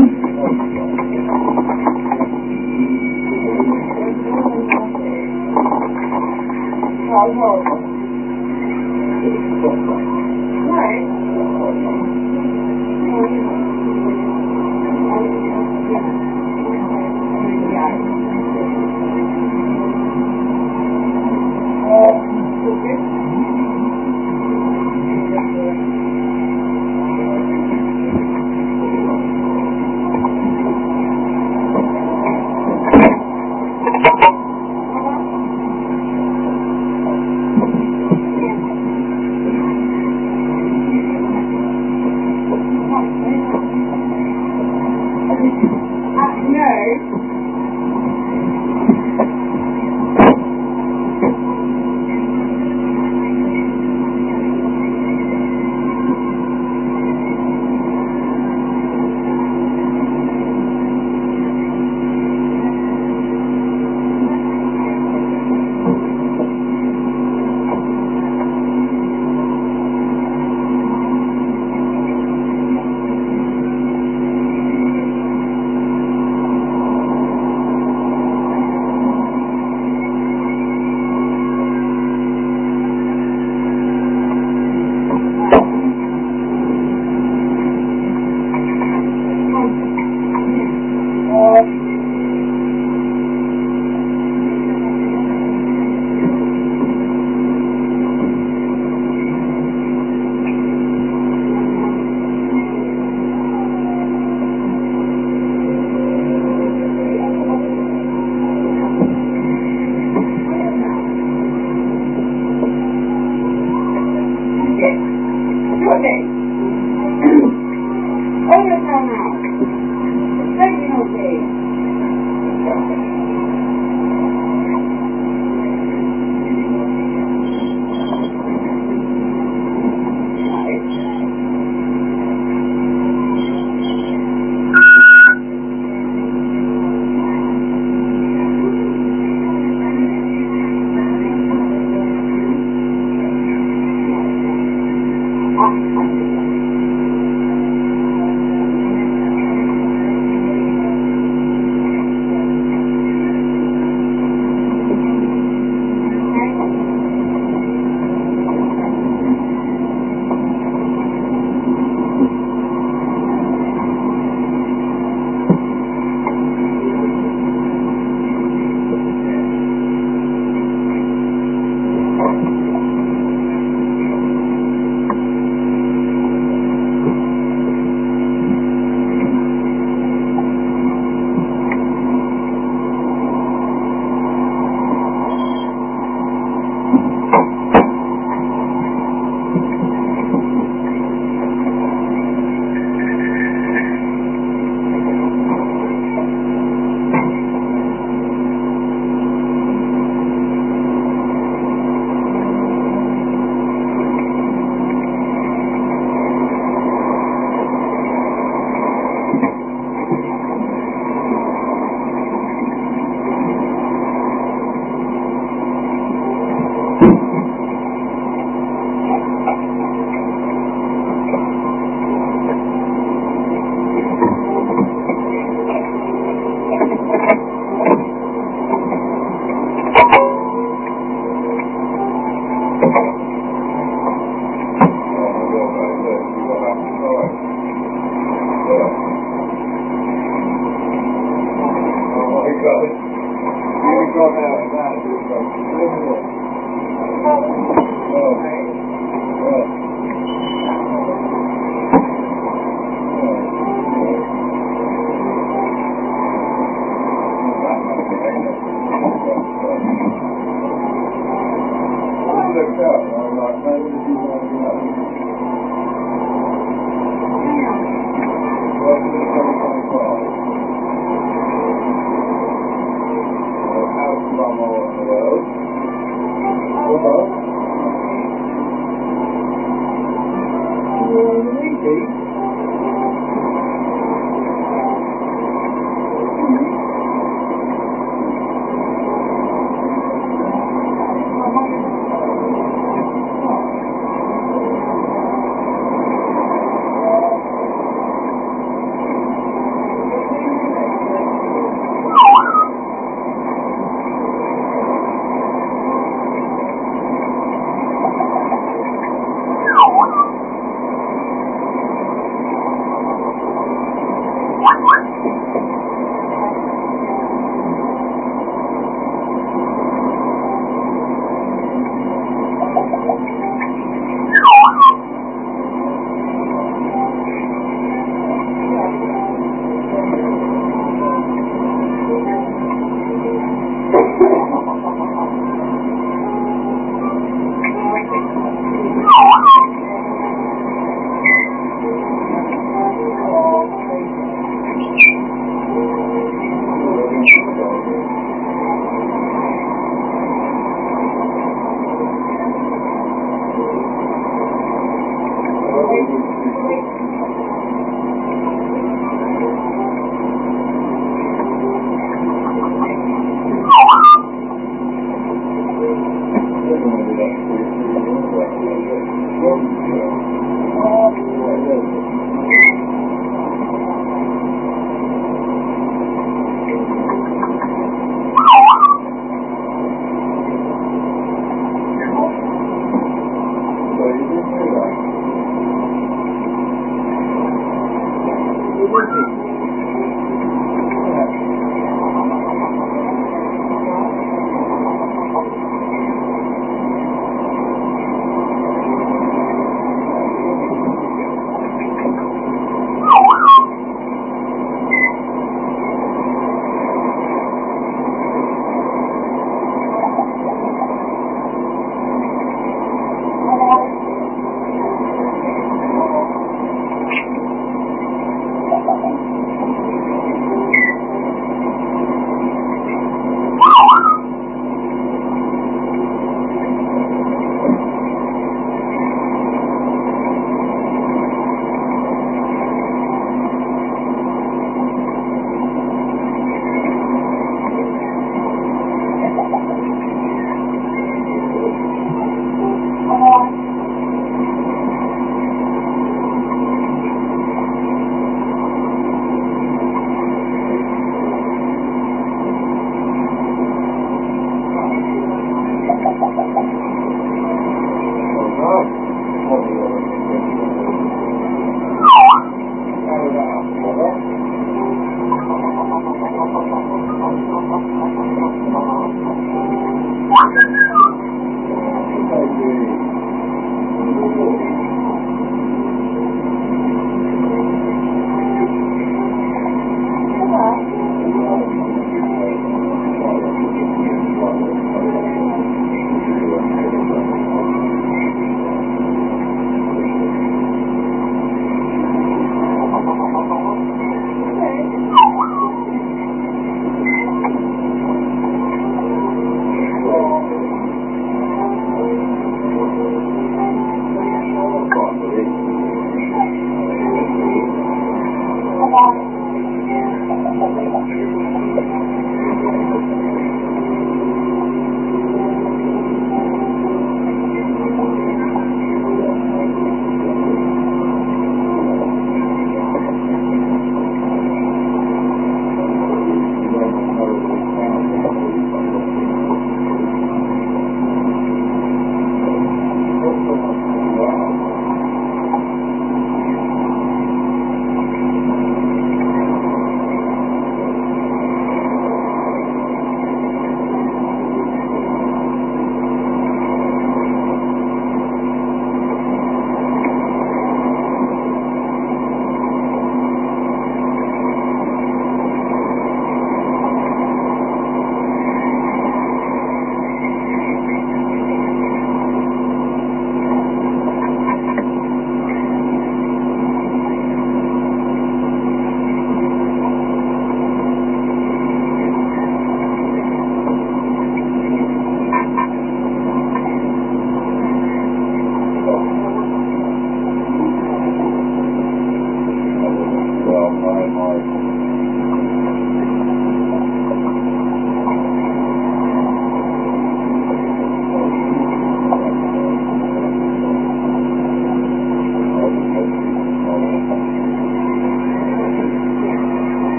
Thank you. ہوتے ہیں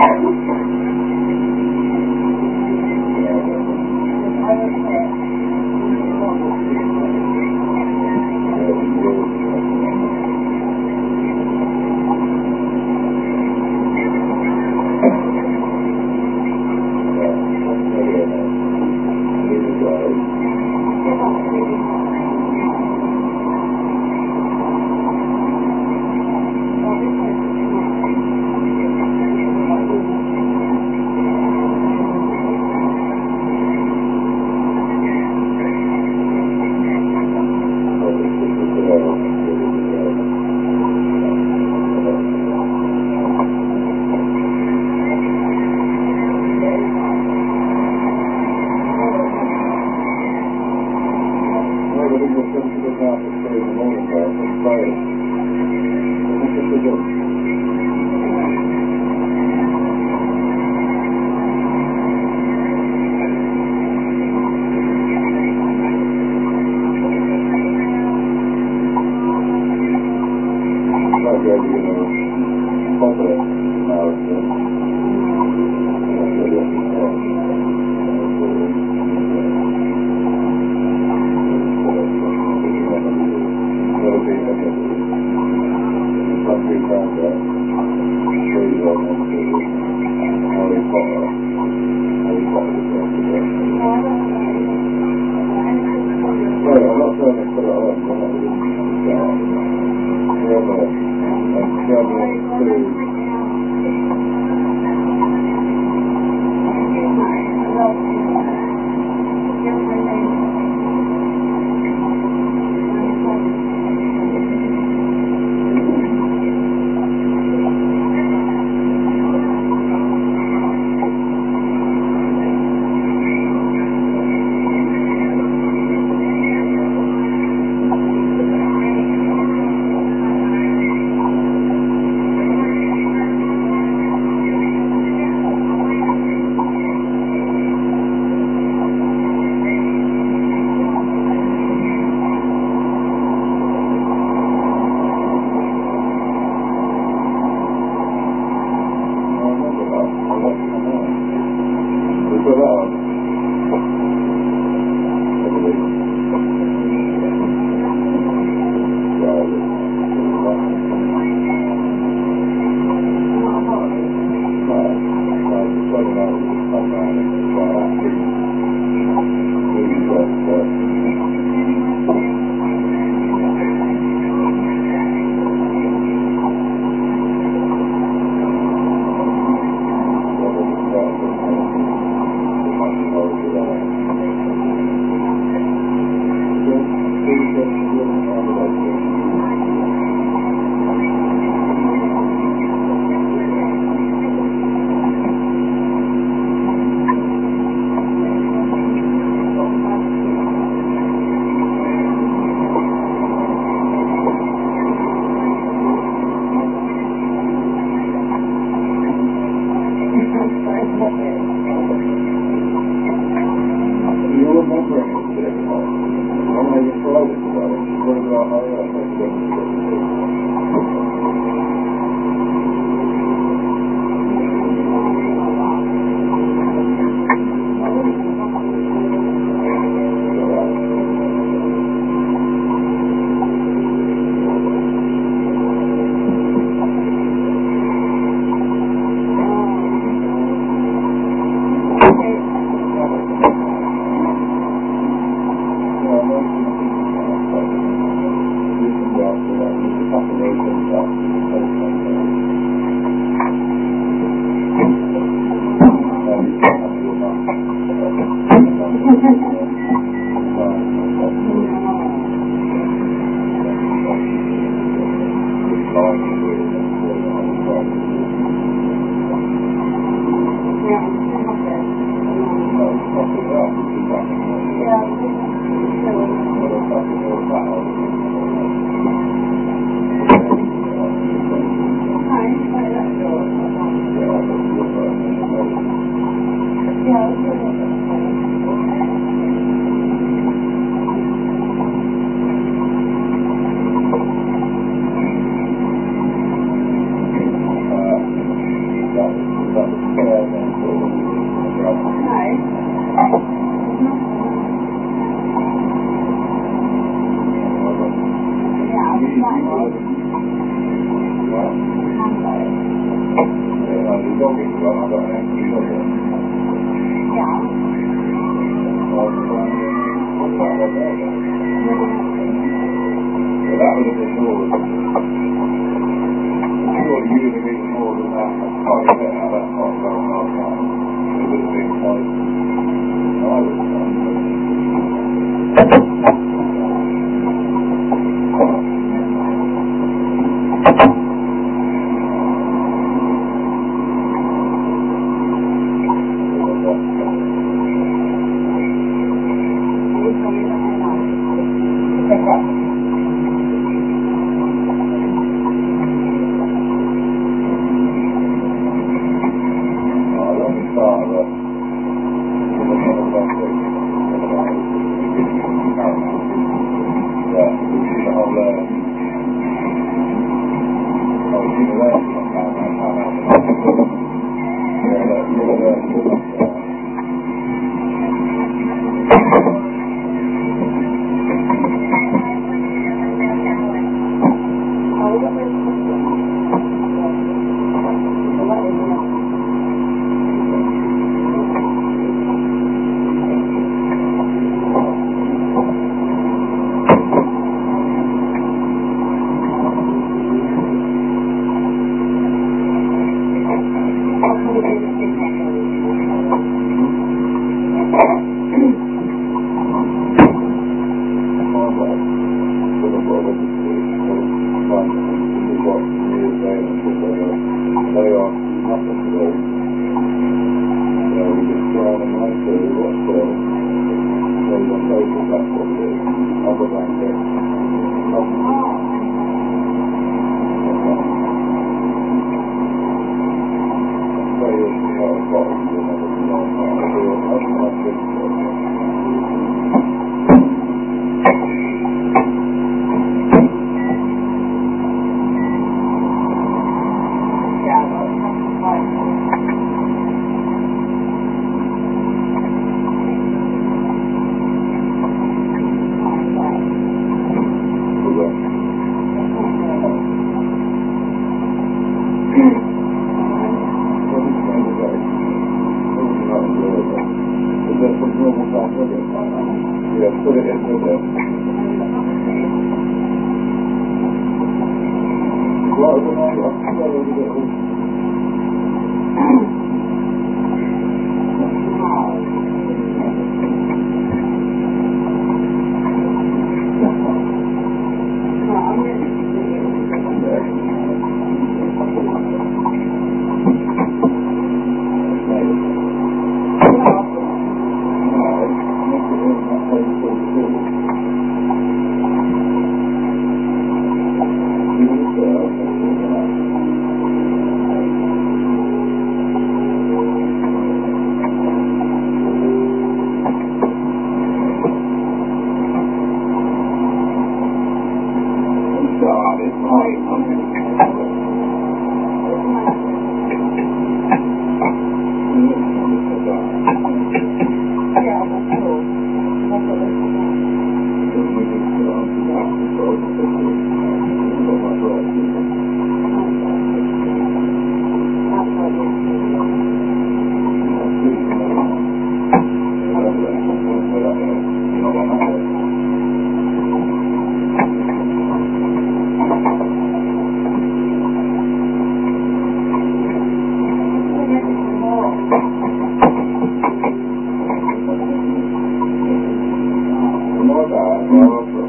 Jesus.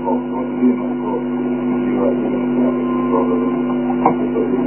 の、その次の、はの、その、の、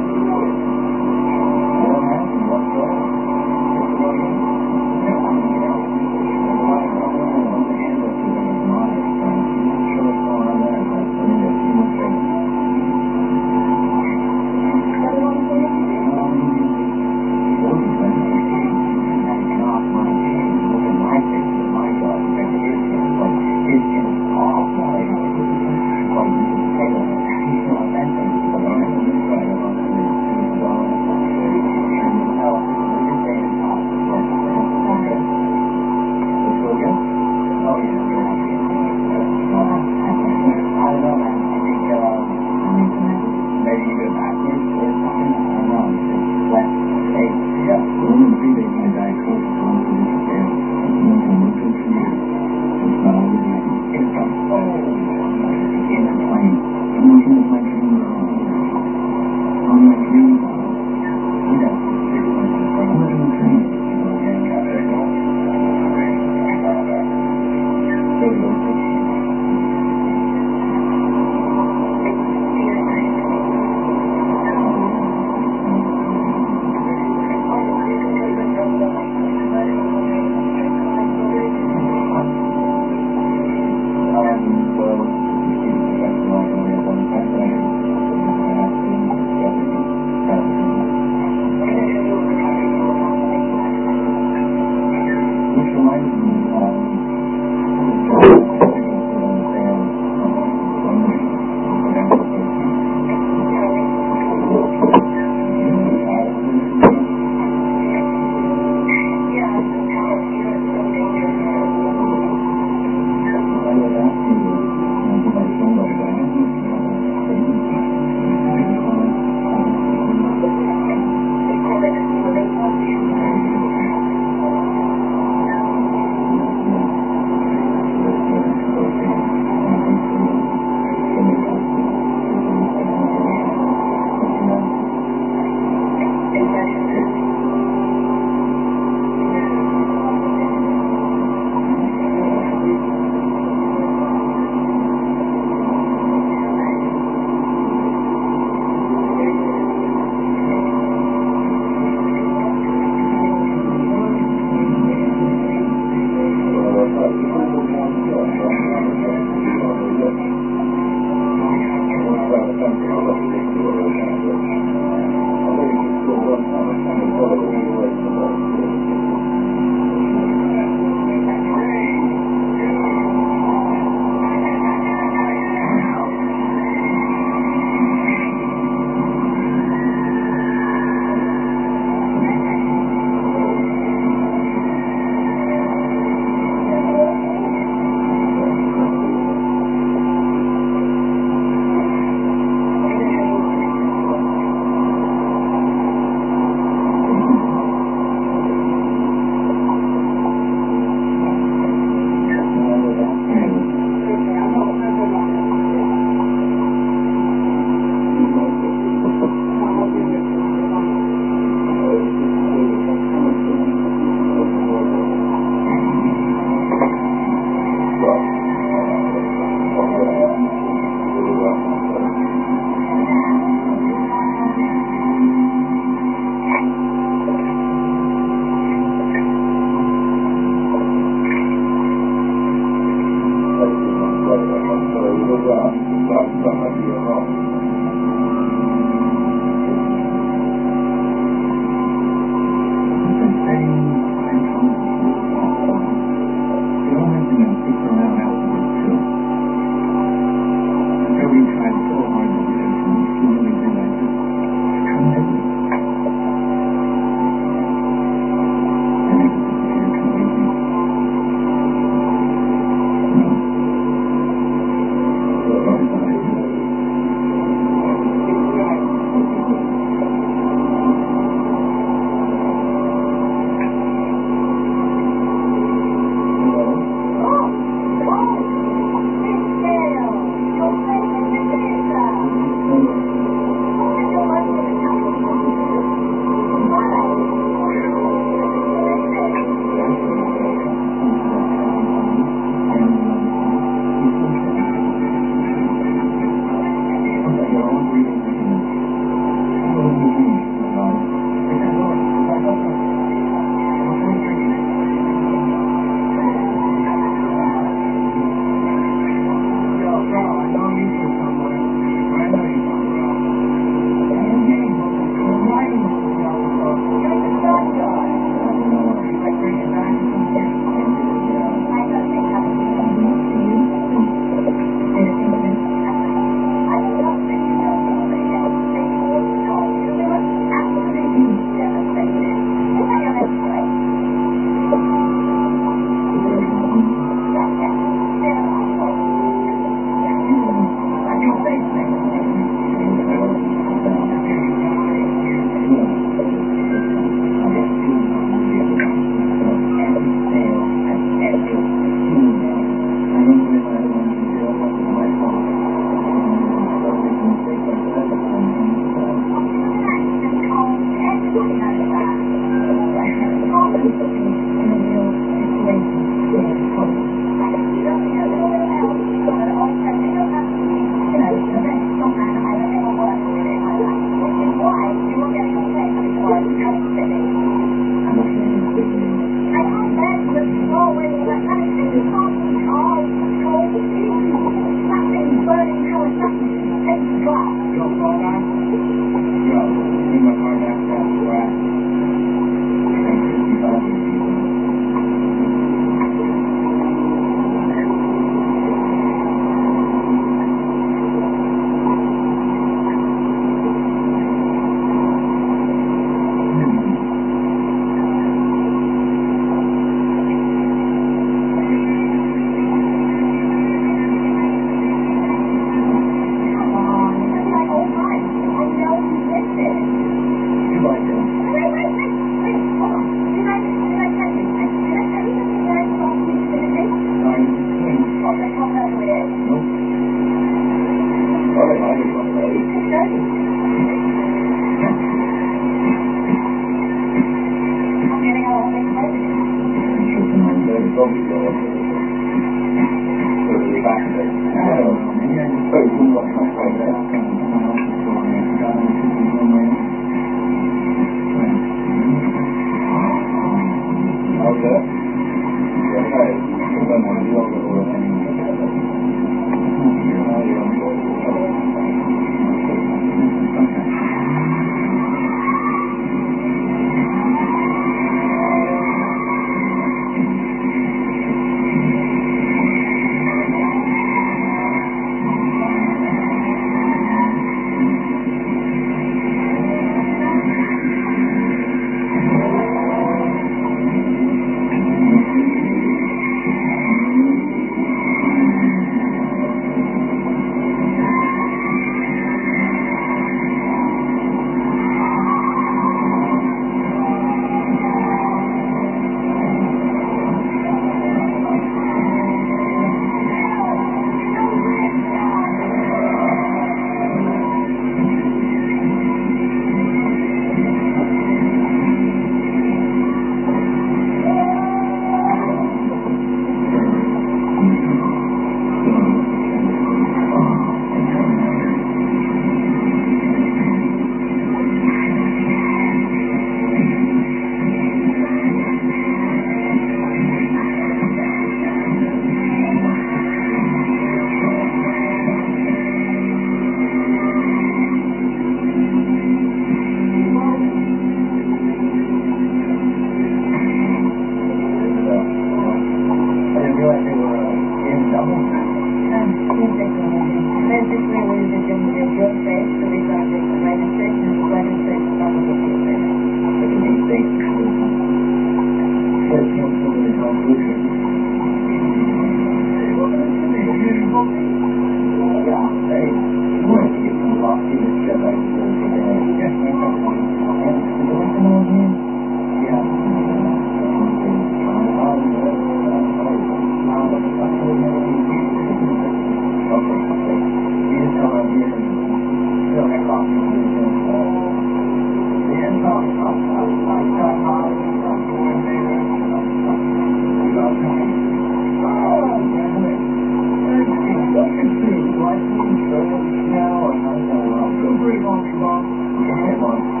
on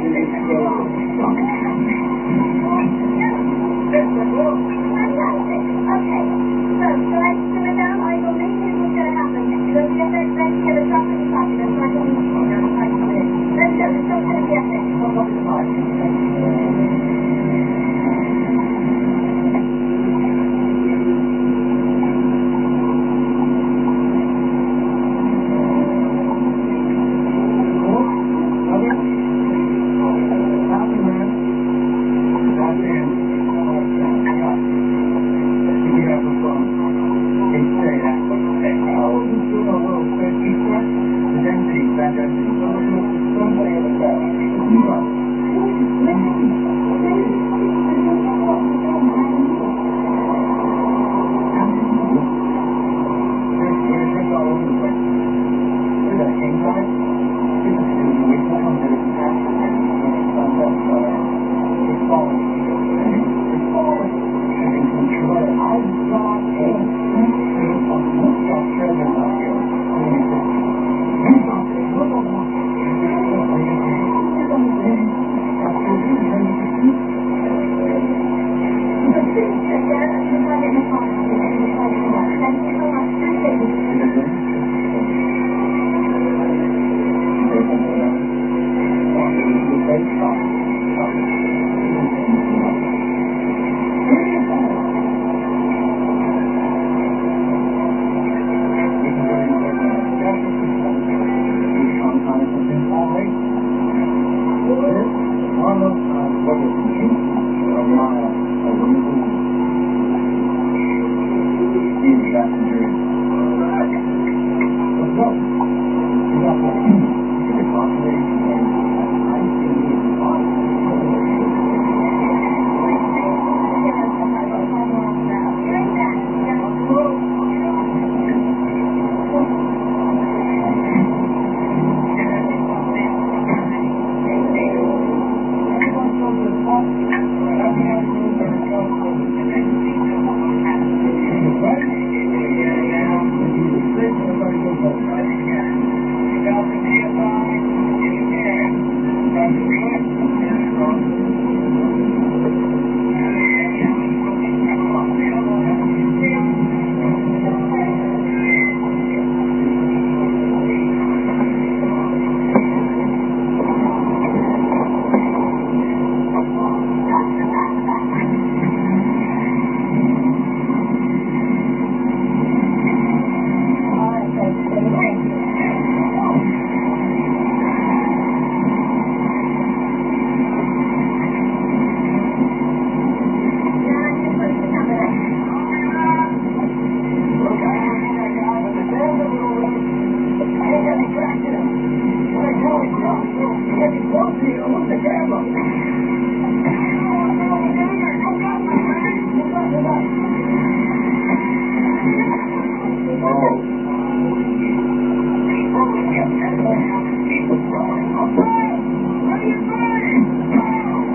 ่ในเดียวกัน Oh.